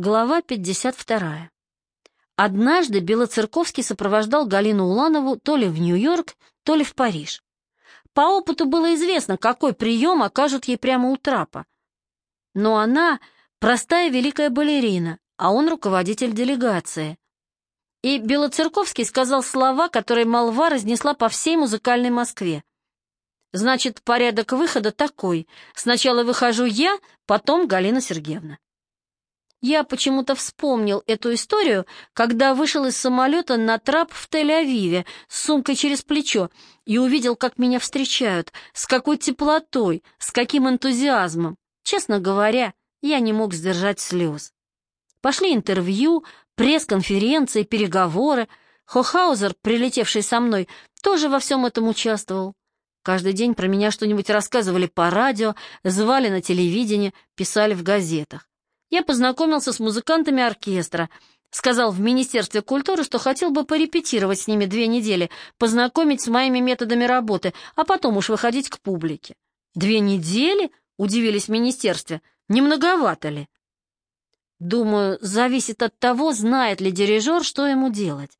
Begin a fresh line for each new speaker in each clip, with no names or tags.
Глава 52. Однажды Белоцерковский сопровождал Галину Уланову то ли в Нью-Йорк, то ли в Париж. По опыту было известно, какой прием окажут ей прямо у трапа. Но она простая великая балерина, а он руководитель делегации. И Белоцерковский сказал слова, которые молва разнесла по всей музыкальной Москве. Значит, порядок выхода такой. Сначала выхожу я, потом Галина Сергеевна. Я почему-то вспомнил эту историю, когда вышел из самолета на трап в Тель-Авиве с сумкой через плечо и увидел, как меня встречают, с какой теплотой, с каким энтузиазмом. Честно говоря, я не мог сдержать слез. Пошли интервью, пресс-конференции, переговоры. Хохаузер, прилетевший со мной, тоже во всем этом участвовал. Каждый день про меня что-нибудь рассказывали по радио, звали на телевидении, писали в газетах. Я познакомился с музыкантами оркестра, сказал в Министерстве культуры, что хотел бы порепетировать с ними две недели, познакомить с моими методами работы, а потом уж выходить к публике. «Две недели?» — удивились в министерстве. «Не ли?» Думаю, зависит от того, знает ли дирижер, что ему делать.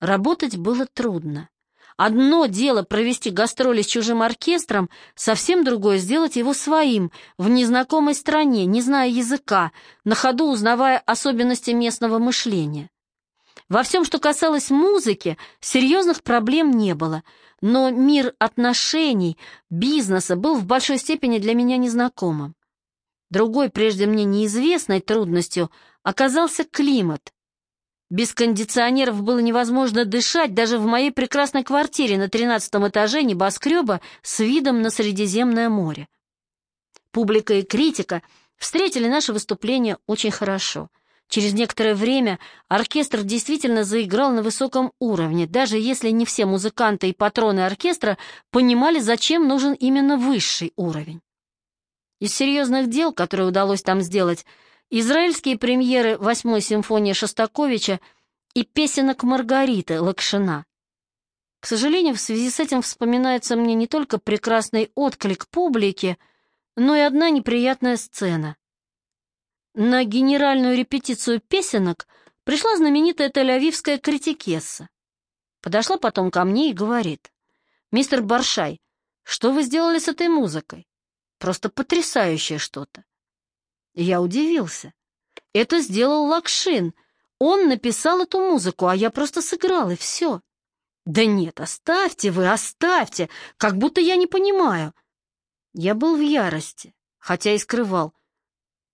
Работать было трудно. Одно дело провести гастроли с чужим оркестром, совсем другое сделать его своим, в незнакомой стране, не зная языка, на ходу узнавая особенности местного мышления. Во всем, что касалось музыки, серьезных проблем не было, но мир отношений, бизнеса был в большой степени для меня незнакомым. Другой, прежде мне неизвестной трудностью, оказался климат. Без кондиционеров было невозможно дышать даже в моей прекрасной квартире на тринадцатом этаже небоскреба с видом на Средиземное море. Публика и критика встретили наше выступление очень хорошо. Через некоторое время оркестр действительно заиграл на высоком уровне, даже если не все музыканты и патроны оркестра понимали, зачем нужен именно высший уровень. Из серьезных дел, которые удалось там сделать, израильские премьеры «Восьмой симфонии Шостаковича» и песенок Маргариты Лакшина. К сожалению, в связи с этим вспоминается мне не только прекрасный отклик публики, но и одна неприятная сцена. На генеральную репетицию песенок пришла знаменитая тель-авивская критикесса. Подошла потом ко мне и говорит, «Мистер Баршай, что вы сделали с этой музыкой? Просто потрясающее что-то. Я удивился. Это сделал Лакшин. Он написал эту музыку, а я просто сыграл, и все. Да нет, оставьте вы, оставьте, как будто я не понимаю. Я был в ярости, хотя и скрывал.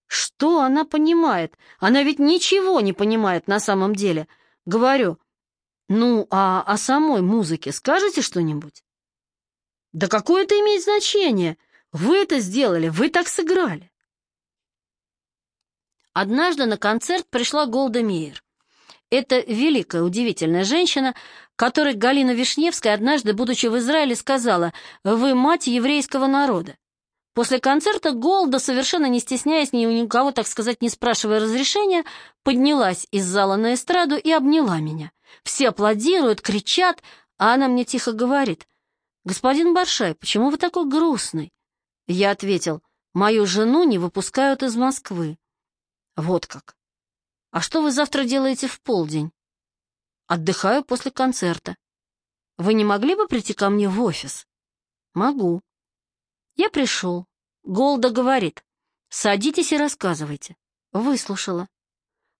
Что она понимает? Она ведь ничего не понимает на самом деле. Говорю, ну, а о самой музыке скажете что-нибудь? Да какое это имеет значение? Вы это сделали, вы так сыграли. Однажды на концерт пришла Голда Меир. Это великая, удивительная женщина, которой Галина Вишневская однажды, будучи в Израиле, сказала «Вы мать еврейского народа». После концерта Голда, совершенно не стесняясь ни у никого, так сказать, не спрашивая разрешения, поднялась из зала на эстраду и обняла меня. Все аплодируют, кричат, а она мне тихо говорит «Господин Баршай, почему вы такой грустный?» Я ответил «Мою жену не выпускают из Москвы». Вот как. А что вы завтра делаете в полдень? Отдыхаю после концерта. Вы не могли бы прийти ко мне в офис? Могу. Я пришел. Голда говорит. Садитесь и рассказывайте. Выслушала.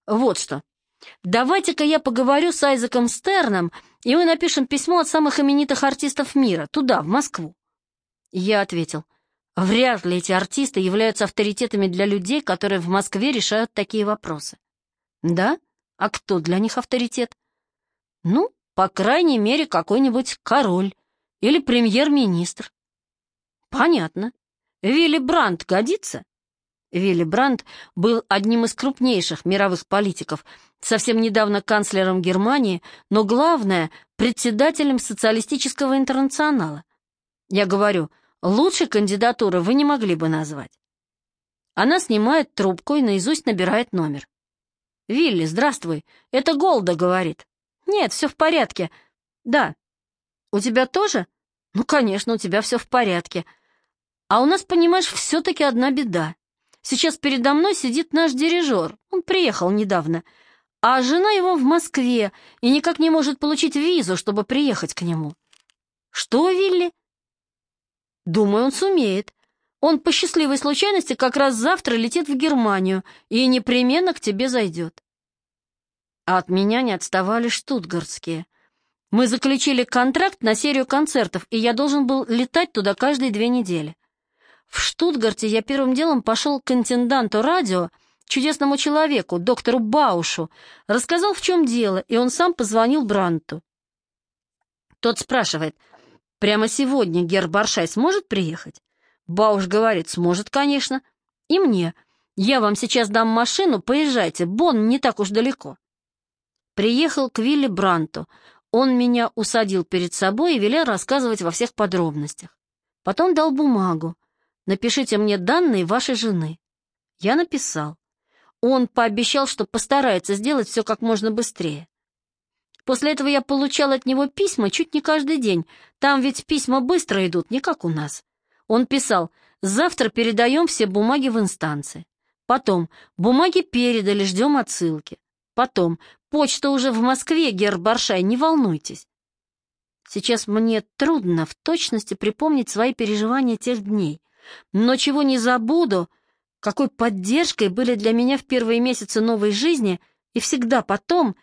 Вот что. Давайте-ка я поговорю с Айзеком Стерном, и мы напишем письмо от самых именитых артистов мира, туда, в Москву. Я ответил. Вряд ли эти артисты являются авторитетами для людей, которые в Москве решают такие вопросы. Да? А кто для них авторитет? Ну, по крайней мере, какой-нибудь король или премьер-министр. Понятно. Вилли Брандт годится? Вилли Брандт был одним из крупнейших мировых политиков, совсем недавно канцлером Германии, но главное — председателем социалистического интернационала. Я говорю — Лучшей кандидатуры вы не могли бы назвать. Она снимает трубку и наизусть набирает номер. «Вилли, здравствуй. Это Голда говорит». «Нет, все в порядке». «Да». «У тебя тоже?» «Ну, конечно, у тебя все в порядке. А у нас, понимаешь, все-таки одна беда. Сейчас передо мной сидит наш дирижер. Он приехал недавно, а жена его в Москве и никак не может получить визу, чтобы приехать к нему. Что, Вилли? Думаю, он сумеет. Он по счастливой случайности как раз завтра летит в Германию и непременно к тебе зайдет. А от меня не отставали штутгартские. Мы заключили контракт на серию концертов, и я должен был летать туда каждые две недели. В Штутгарте я первым делом пошел к интенданту радио, чудесному человеку, доктору Баушу, рассказал, в чем дело, и он сам позвонил Бранту. Тот спрашивает, прямо сегодня Гер Баршай сможет приехать? Бауш говорит, сможет, конечно. И мне. Я вам сейчас дам машину, поезжайте, Бон не так уж далеко. Приехал к Вилли Бранту. Он меня усадил перед собой и велел рассказывать во всех подробностях. Потом дал бумагу. Напишите мне данные вашей жены. Я написал. Он пообещал, что постарается сделать все как можно быстрее. После этого я получал от него письма чуть не каждый день. Там ведь письма быстро идут, не как у нас. Он писал, завтра передаем все бумаги в инстанции. Потом, бумаги передали, ждем отсылки. Потом, почта уже в Москве, Гер Баршай, не волнуйтесь. Сейчас мне трудно в точности припомнить свои переживания тех дней. Но чего не забуду, какой поддержкой были для меня в первые месяцы новой жизни и всегда потом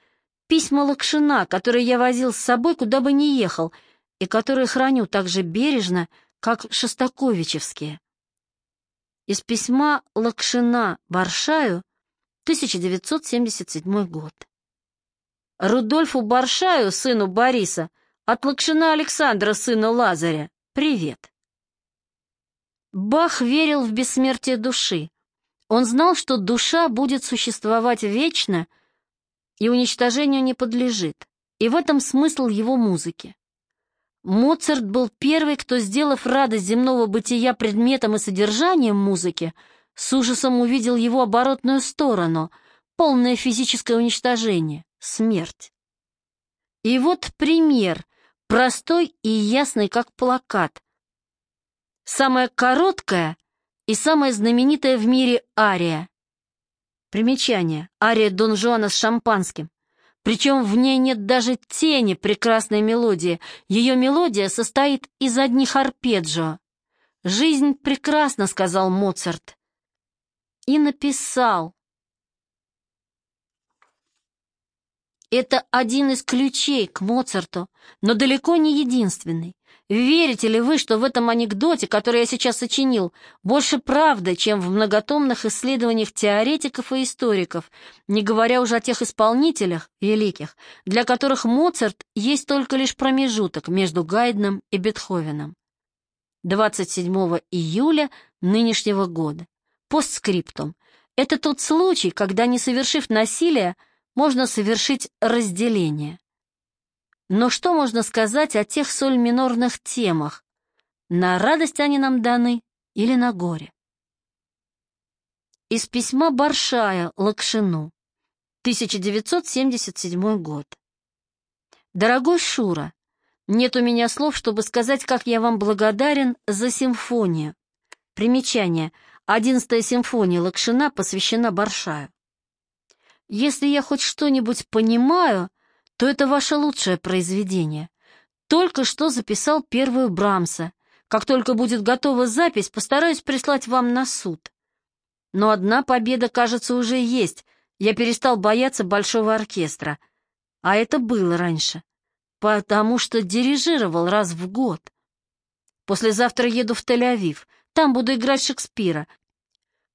письма Лакшина, которые я возил с собой, куда бы ни ехал, и которые храню так же бережно, как шостаковичевские. Из письма Лакшина Баршаю 1977 год. Рудольфу Баршаю, сыну Бориса, от Лакшина Александра, сына Лазаря, привет. Бах верил в бессмертие души. Он знал, что душа будет существовать вечно и уничтожению не подлежит. И в этом смысл его музыки. Моцарт был первый, кто, сделав радость земного бытия предметом и содержанием музыки, с ужасом увидел его оборотную сторону, полное физическое уничтожение, смерть. И вот пример, простой и ясный, как плакат. Самая короткая и самая знаменитая в мире ария. Примечание. Ария Дон Жуана с шампанским. Причем в ней нет даже тени прекрасной мелодии. Ее мелодия состоит из одних арпеджио. «Жизнь прекрасна», — сказал Моцарт и написал. Это один из ключей к Моцарту, но далеко не единственный. Верите ли вы, что в этом анекдоте, который я сейчас сочинил, больше правды, чем в многотомных исследованиях теоретиков и историков, не говоря уже о тех исполнителях, великих, для которых Моцарт есть только лишь промежуток между Гайдном и Бетховеном? 27 июля нынешнего года. Постскриптум. Это тот случай, когда, не совершив насилие, можно совершить разделение. Но что можно сказать о тех соль-минорных темах? На радость они нам даны или на горе? Из письма Баршая Лакшину, 1977 год. Дорогой Шура, нет у меня слов, чтобы сказать, как я вам благодарен за симфонию. Примечание — Одиннадцатая симфония Лакшина посвящена Баршаю. Если я хоть что-нибудь понимаю, то это ваше лучшее произведение. Только что записал первую Брамса. Как только будет готова запись, постараюсь прислать вам на суд. Но одна победа, кажется, уже есть. Я перестал бояться большого оркестра. А это было раньше. Потому что дирижировал раз в год. Послезавтра еду в Тель-Авив. Там буду играть Шекспира.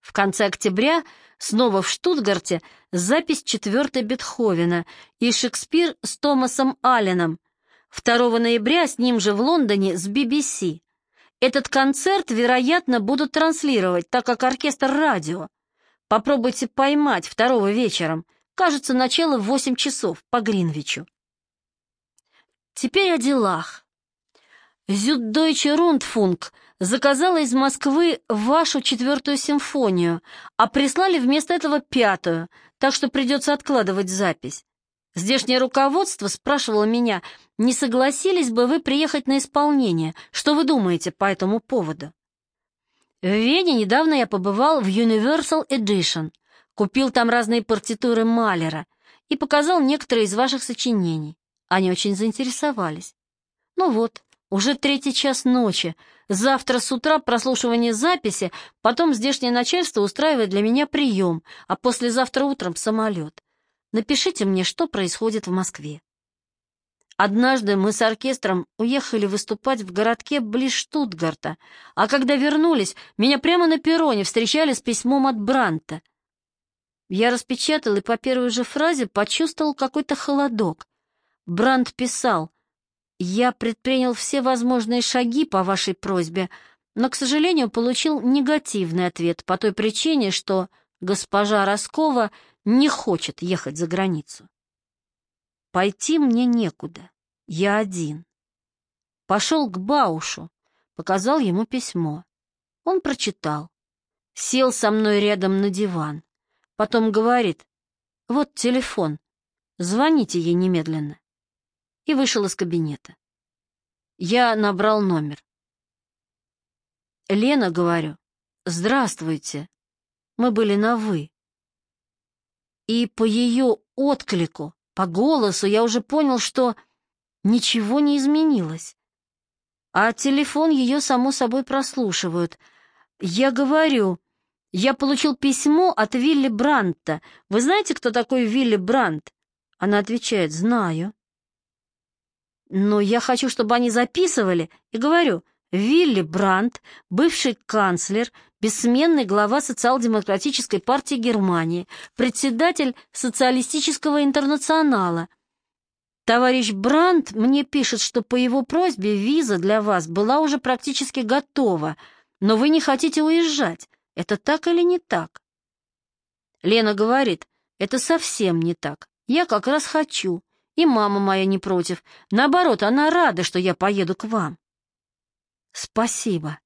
В конце октября снова в Штутгарте запись четвертой Бетховена и Шекспир с Томасом Алленом. 2 ноября с ним же в Лондоне с BBC. Этот концерт, вероятно, будут транслировать, так как оркестр радио. Попробуйте поймать второго вечером. Кажется, начало в 8 часов по Гринвичу. Теперь о делах. Зюддойче Рундфунг заказала из Москвы вашу четвертую симфонию, а прислали вместо этого пятую, так что придется откладывать запись. Здешнее руководство спрашивало меня, не согласились бы вы приехать на исполнение, что вы думаете по этому поводу? В Вене недавно я побывал в Universal Edition. Купил там разные партитуры Малера и показал некоторые из ваших сочинений. Они очень заинтересовались. Ну вот, уже третий час ночи. Завтра с утра прослушивание записи, потом здешнее начальство устраивает для меня прием, а послезавтра утром самолет. Напишите мне, что происходит в Москве. Однажды мы с оркестром уехали выступать в городке близ Штутгарта, а когда вернулись, меня прямо на перроне встречали с письмом от Бранта. Я распечатал и по первой же фразе почувствовал какой-то холодок. Брант писал, «Я предпринял все возможные шаги по вашей просьбе, но, к сожалению, получил негативный ответ по той причине, что госпожа Роскова не хочет ехать за границу. Пойти мне некуда, я один. Пошел к Баушу, показал ему письмо. Он прочитал, сел со мной рядом на диван. Потом говорит, вот телефон, звоните ей немедленно. И вышел из кабинета. Я набрал номер. Лена, говорю, здравствуйте. Мы были на «вы». И по ее отклику по голосу я уже понял, что ничего не изменилось. А телефон ее, само собой, прослушивают. Я говорю, я получил письмо от Вилли Брандта. Вы знаете, кто такой Вилли Брандт? Она отвечает, знаю. Но я хочу, чтобы они записывали, и говорю, Вилли Брандт, бывший канцлер, бессменный глава социал-демократической партии Германии, председатель социалистического интернационала. Товарищ Брандт мне пишет, что по его просьбе виза для вас была уже практически готова, но вы не хотите уезжать. Это так или не так? Лена говорит, это совсем не так. Я как раз хочу, и мама моя не против. Наоборот, она рада, что я поеду к вам. «Спасибо».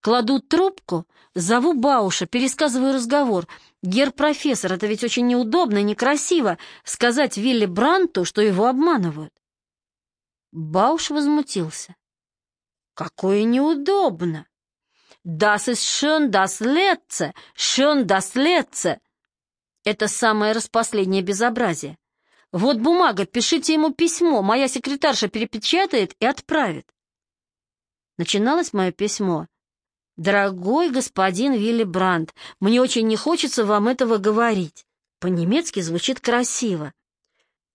Кладу трубку, зову Бауша, пересказываю разговор. «Гер-профессор, это ведь очень неудобно некрасиво сказать Вилли Бранту, что его обманывают». Бауш возмутился. «Какое неудобно!» «Das ist schön das Letzte! Schön das Letzte!» Это самое распоследнее безобразие. Вот бумага, пишите ему письмо, моя секретарша перепечатает и отправит. Начиналось мое письмо. «Дорогой господин Вилли Брандт, мне очень не хочется вам этого говорить. По-немецки звучит красиво.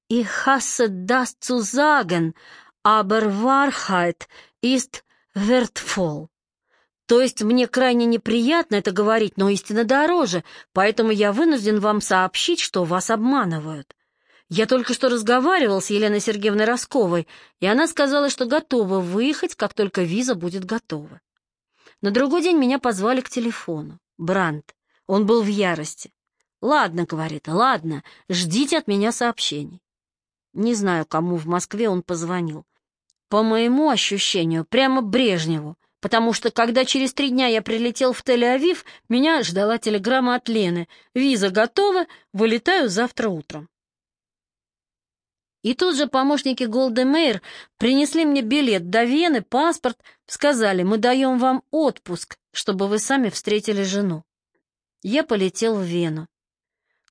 Ich hasse das zu sagen, aber Wahrheit ist wertvoll. То есть мне крайне неприятно это говорить, но истина дороже, поэтому я вынужден вам сообщить, что вас обманывают. Я только что разговаривал с Еленой Сергеевной Росковой, и она сказала, что готова выехать, как только виза будет готова. На другой день меня позвали к телефону. Бранд. Он был в ярости. «Ладно», — говорит, — «ладно, ждите от меня сообщений». Не знаю, кому в Москве он позвонил. По моему ощущению, прямо Брежневу, потому что, когда через три дня я прилетел в Тель-Авив, меня ждала телеграмма от Лены. «Виза готова, вылетаю завтра утром». И тут же помощники Голды Мейер принесли мне билет до Вены, паспорт, сказали, мы даем вам отпуск, чтобы вы сами встретили жену. Я полетел в Вену.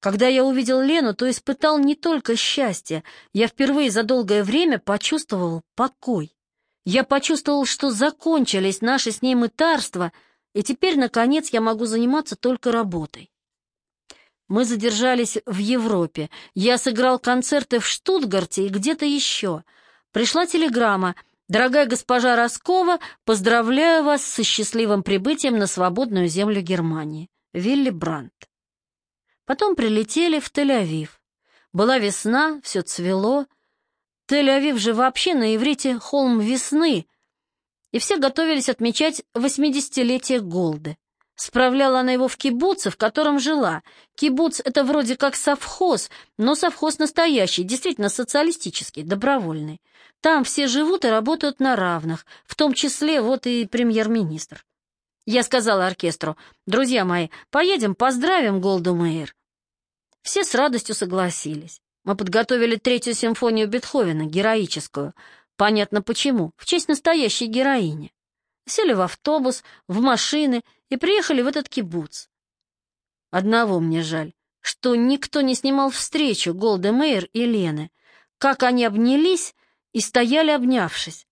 Когда я увидел Лену, то испытал не только счастье, я впервые за долгое время почувствовал покой. Я почувствовал, что закончились наши с ней мытарства, и теперь, наконец, я могу заниматься только работой. Мы задержались в Европе. Я сыграл концерты в Штутгарте и где-то еще. Пришла телеграмма. «Дорогая госпожа Роскова, поздравляю вас со счастливым прибытием на свободную землю Германии. Вилли Брандт». Потом прилетели в Тель-Авив. Была весна, все цвело. Тель-Авив же вообще на иврите «холм весны», и все готовились отмечать восьмидесятилетие Голды. Справляла она его в кибуце, в котором жила. Кибуц — это вроде как совхоз, но совхоз настоящий, действительно социалистический, добровольный. Там все живут и работают на равных, в том числе вот и премьер-министр. Я сказала оркестру, друзья мои, поедем поздравим Голду Мейер. Все с радостью согласились. Мы подготовили третью симфонию Бетховена, героическую. Понятно почему, в честь настоящей героини. Сели в автобус, в машины — и приехали в этот кибуц. Одного мне жаль, что никто не снимал встречу Голды Мейер и Лены, как они обнялись и стояли обнявшись.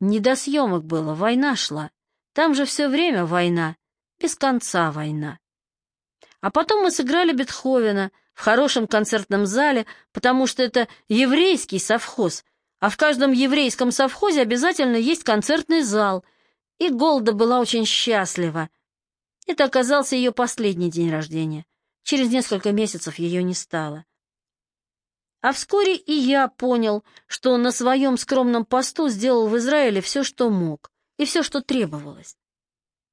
Не до съемок было, война шла. Там же все время война, без конца война. А потом мы сыграли Бетховена в хорошем концертном зале, потому что это еврейский совхоз, а в каждом еврейском совхозе обязательно есть концертный зал. И Голда была очень счастлива. Это оказался ее последний день рождения. Через несколько месяцев ее не стало. А вскоре и я понял, что на своем скромном посту сделал в Израиле все, что мог, и все, что требовалось.